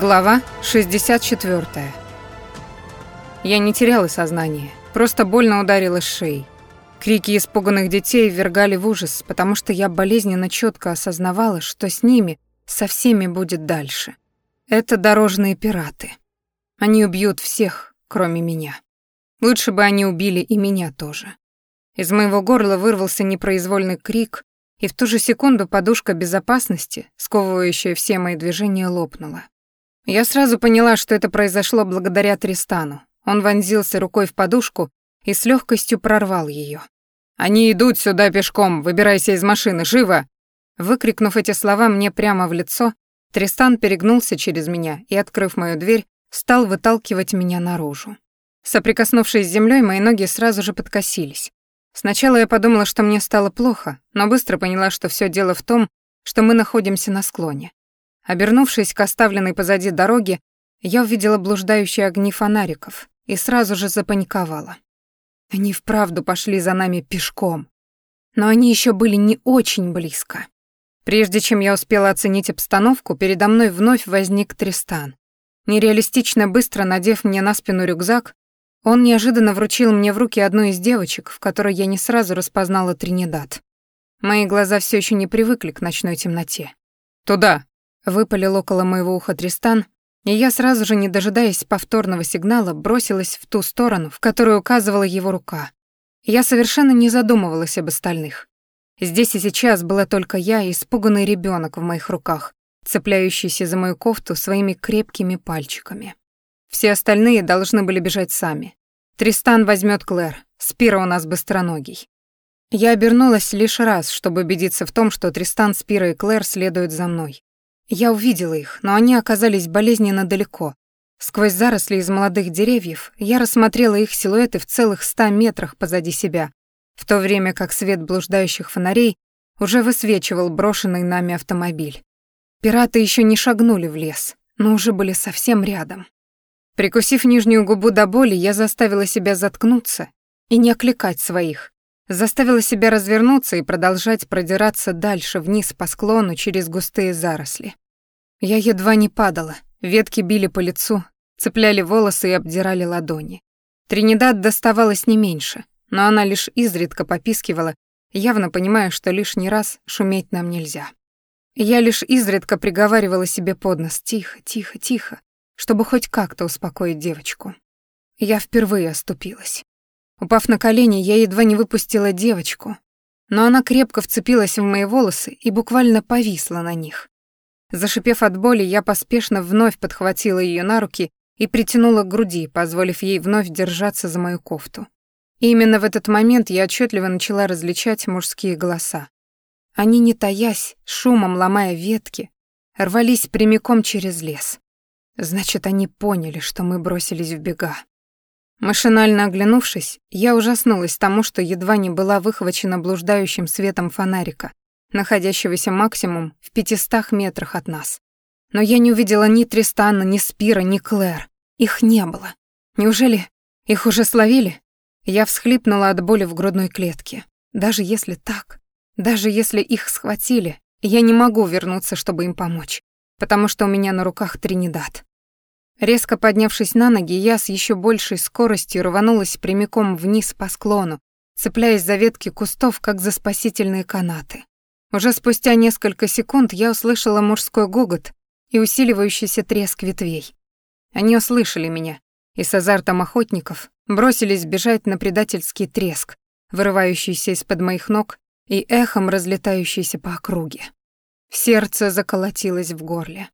Глава 64. Я не теряла сознание, просто больно ударилась шеей. Крики испуганных детей ввергали в ужас, потому что я болезненно четко осознавала, что с ними, со всеми будет дальше. Это дорожные пираты. Они убьют всех, кроме меня. Лучше бы они убили и меня тоже. Из моего горла вырвался непроизвольный крик, и в ту же секунду подушка безопасности, сковывающая все мои движения, лопнула. Я сразу поняла, что это произошло благодаря Тристану. Он вонзился рукой в подушку и с легкостью прорвал ее. «Они идут сюда пешком, выбирайся из машины, живо!» Выкрикнув эти слова мне прямо в лицо, Тристан перегнулся через меня и, открыв мою дверь, стал выталкивать меня наружу. Соприкоснувшись с землей, мои ноги сразу же подкосились. Сначала я подумала, что мне стало плохо, но быстро поняла, что все дело в том, что мы находимся на склоне. Обернувшись к оставленной позади дороге, я увидела блуждающие огни фонариков и сразу же запаниковала. Они вправду пошли за нами пешком. Но они еще были не очень близко. Прежде чем я успела оценить обстановку, передо мной вновь возник Тристан. Нереалистично быстро надев мне на спину рюкзак, он неожиданно вручил мне в руки одну из девочек, в которой я не сразу распознала Тринидад. Мои глаза все еще не привыкли к ночной темноте. «Туда!» Выпалил около моего уха Тристан, и я сразу же, не дожидаясь повторного сигнала, бросилась в ту сторону, в которую указывала его рука. Я совершенно не задумывалась об остальных. Здесь и сейчас была только я и испуганный ребенок в моих руках, цепляющийся за мою кофту своими крепкими пальчиками. Все остальные должны были бежать сами. Тристан возьмет Клэр, Спира у нас быстроногий. Я обернулась лишь раз, чтобы убедиться в том, что Тристан, Спира и Клэр следуют за мной. Я увидела их, но они оказались болезненно далеко. Сквозь заросли из молодых деревьев я рассмотрела их силуэты в целых ста метрах позади себя, в то время как свет блуждающих фонарей уже высвечивал брошенный нами автомобиль. Пираты еще не шагнули в лес, но уже были совсем рядом. Прикусив нижнюю губу до боли, я заставила себя заткнуться и не окликать своих, Заставила себя развернуться и продолжать продираться дальше вниз по склону через густые заросли. Я едва не падала, ветки били по лицу, цепляли волосы и обдирали ладони. Тринидад доставалось не меньше, но она лишь изредка попискивала, явно понимая, что лишний раз шуметь нам нельзя. Я лишь изредка приговаривала себе под нос «тихо, тихо, тихо», чтобы хоть как-то успокоить девочку. Я впервые оступилась. Упав на колени, я едва не выпустила девочку, но она крепко вцепилась в мои волосы и буквально повисла на них. Зашипев от боли, я поспешно вновь подхватила ее на руки и притянула к груди, позволив ей вновь держаться за мою кофту. И именно в этот момент я отчетливо начала различать мужские голоса. Они, не таясь, шумом ломая ветки, рвались прямиком через лес. Значит, они поняли, что мы бросились в бега. Машинально оглянувшись, я ужаснулась тому, что едва не была выхвачена блуждающим светом фонарика, находящегося максимум в пятистах метрах от нас. Но я не увидела ни Тристана, ни Спира, ни Клэр. Их не было. Неужели их уже словили? Я всхлипнула от боли в грудной клетке. Даже если так, даже если их схватили, я не могу вернуться, чтобы им помочь, потому что у меня на руках Тринидад. Резко поднявшись на ноги, я с еще большей скоростью рванулась прямиком вниз по склону, цепляясь за ветки кустов, как за спасительные канаты. Уже спустя несколько секунд я услышала мужской гогот и усиливающийся треск ветвей. Они услышали меня и с азартом охотников бросились бежать на предательский треск, вырывающийся из-под моих ног и эхом разлетающийся по округе. Сердце заколотилось в горле.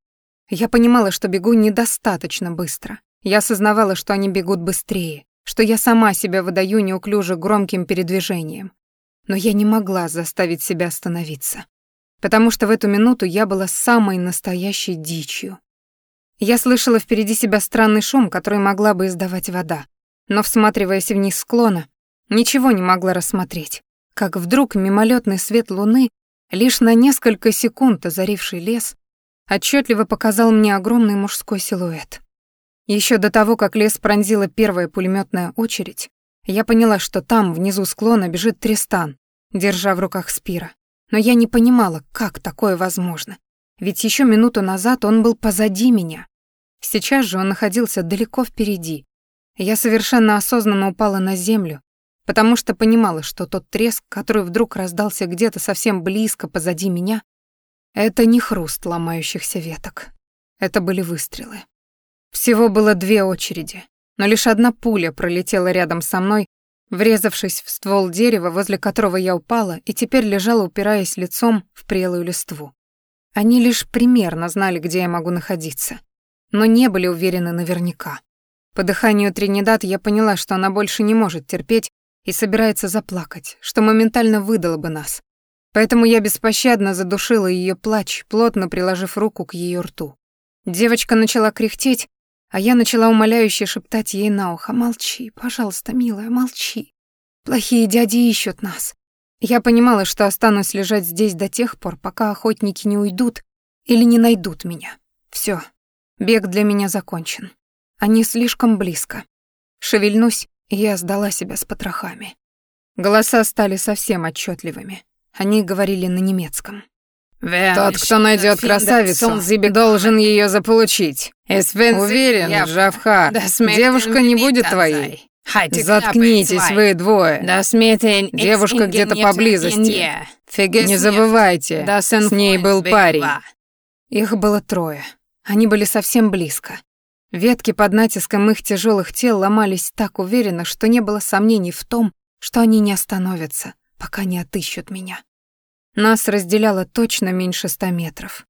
Я понимала, что бегу недостаточно быстро. Я осознавала, что они бегут быстрее, что я сама себя выдаю неуклюже громким передвижением. Но я не могла заставить себя остановиться, потому что в эту минуту я была самой настоящей дичью. Я слышала впереди себя странный шум, который могла бы издавать вода, но, всматриваясь вниз склона, ничего не могла рассмотреть, как вдруг мимолетный свет луны, лишь на несколько секунд озаривший лес, отчетливо показал мне огромный мужской силуэт. Еще до того, как лес пронзила первая пулеметная очередь, я поняла, что там, внизу склона, бежит Тристан, держа в руках Спира. Но я не понимала, как такое возможно. Ведь еще минуту назад он был позади меня. Сейчас же он находился далеко впереди. Я совершенно осознанно упала на землю, потому что понимала, что тот треск, который вдруг раздался где-то совсем близко позади меня, это не хруст ломающихся веток. Это были выстрелы. Всего было две очереди, но лишь одна пуля пролетела рядом со мной, врезавшись в ствол дерева, возле которого я упала, и теперь лежала, упираясь лицом в прелую листву. Они лишь примерно знали, где я могу находиться, но не были уверены наверняка. По дыханию Тринидад я поняла, что она больше не может терпеть и собирается заплакать, что моментально выдало бы нас. Поэтому я беспощадно задушила ее плач, плотно приложив руку к ее рту. Девочка начала кряхтеть, а я начала умоляюще шептать ей на ухо «Молчи, пожалуйста, милая, молчи. Плохие дяди ищут нас». Я понимала, что останусь лежать здесь до тех пор, пока охотники не уйдут или не найдут меня. Все, бег для меня закончен. Они слишком близко. Шевельнусь, и я сдала себя с потрохами. Голоса стали совсем отчетливыми. Они говорили на немецком. Тот, кто найдет красавицу, должен ее заполучить. Уверен, Жавха, девушка не будет твоей. Заткнитесь вы двое. Девушка где-то поблизости. Не забывайте, с ней был парень. Их было трое. Они были совсем близко. Ветки под натиском их тяжелых тел ломались так уверенно, что не было сомнений в том, что они не остановятся, пока не отыщут меня. Нас разделяло точно меньше ста метров.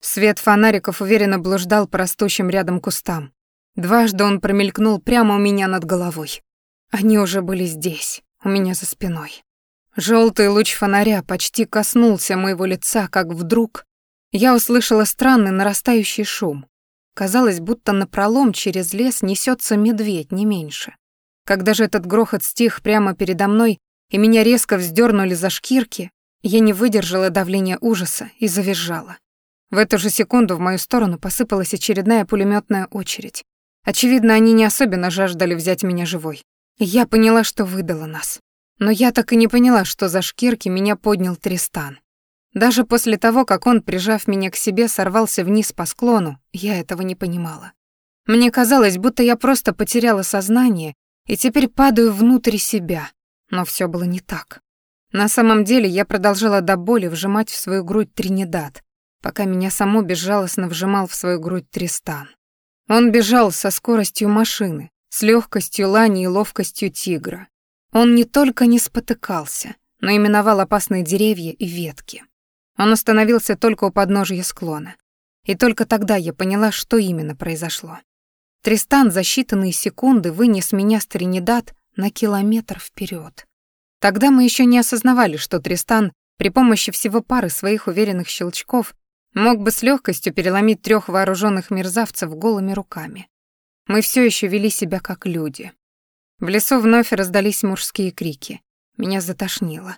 Свет фонариков уверенно блуждал по растущим рядом кустам. Дважды он промелькнул прямо у меня над головой. Они уже были здесь, у меня за спиной. Желтый луч фонаря почти коснулся моего лица, как вдруг я услышала странный нарастающий шум. Казалось, будто напролом через лес несется медведь, не меньше. Когда же этот грохот стих прямо передо мной, и меня резко вздернули за шкирки, я не выдержала давления ужаса и завизжала. В эту же секунду в мою сторону посыпалась очередная пулеметная очередь. Очевидно, они не особенно жаждали взять меня живой. я поняла, что выдала нас. Но я так и не поняла, что за шкирки меня поднял Тристан. Даже после того, как он, прижав меня к себе, сорвался вниз по склону, я этого не понимала. Мне казалось, будто я просто потеряла сознание и теперь падаю внутрь себя. Но все было не так. На самом деле я продолжала до боли вжимать в свою грудь Тринидад, пока меня саму безжалостно вжимал в свою грудь Тристан. Он бежал со скоростью машины, с легкостью лани и ловкостью тигра. Он не только не спотыкался, но и миновал опасные деревья и ветки. Он остановился только у подножия склона. И только тогда я поняла, что именно произошло. Тристан за считанные секунды вынес меня с Тринидад на километр вперед. Тогда мы еще не осознавали, что Тристан при помощи всего пары своих уверенных щелчков мог бы с легкостью переломить трех вооруженных мерзавцев голыми руками. Мы все еще вели себя как люди. В лесу вновь раздались мужские крики. Меня затошнило.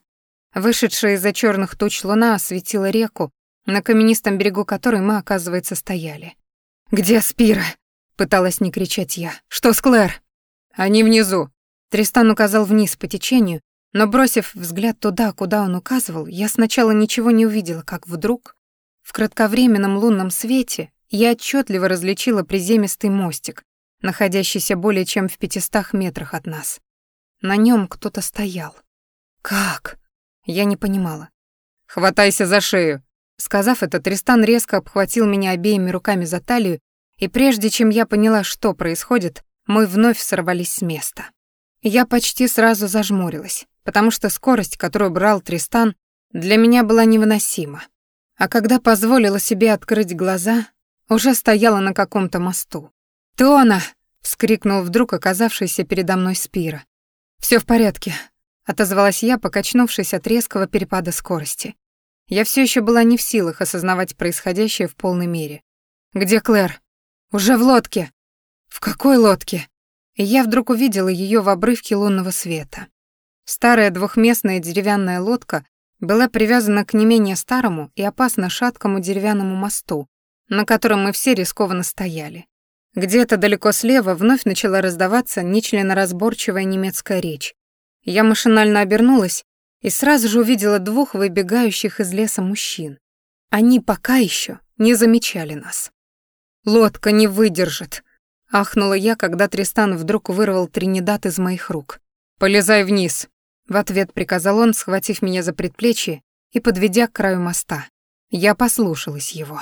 Вышедшая из-за черных туч луна осветила реку, на каменистом берегу которой мы, оказывается, стояли. «Где Спира?» — пыталась не кричать я. «Что с Клэр?» «Они внизу». Тристан указал вниз по течению, но, бросив взгляд туда, куда он указывал, я сначала ничего не увидела, как вдруг, в кратковременном лунном свете, я отчетливо различила приземистый мостик, находящийся более чем в пятистах метрах от нас. На нем кто-то стоял. «Как?» Я не понимала. «Хватайся за шею!» Сказав это, Тристан резко обхватил меня обеими руками за талию, и прежде чем я поняла, что происходит, мы вновь сорвались с места. Я почти сразу зажмурилась потому что скорость, которую брал Тристан, для меня была невыносима. А когда позволила себе открыть глаза, уже стояла на каком-то мосту. «Тона!» — вскрикнул вдруг оказавшийся передо мной Спира. Все в порядке», — отозвалась я, покачнувшись от резкого перепада скорости. Я все еще была не в силах осознавать происходящее в полной мере. «Где Клэр?» «Уже в лодке». «В какой лодке?» И я вдруг увидела ее в обрывке лунного света. Старая двухместная деревянная лодка была привязана к не менее старому и опасно шаткому деревянному мосту, на котором мы все рискованно стояли. Где-то далеко слева вновь начала раздаваться нечленоразборчивая немецкая речь. Я машинально обернулась и сразу же увидела двух выбегающих из леса мужчин. Они пока еще не замечали нас. Лодка не выдержит. Ахнула я, когда Тристан вдруг вырвал Тринидад из моих рук. «Полезай вниз!» В ответ приказал он, схватив меня за предплечье и подведя к краю моста. Я послушалась его.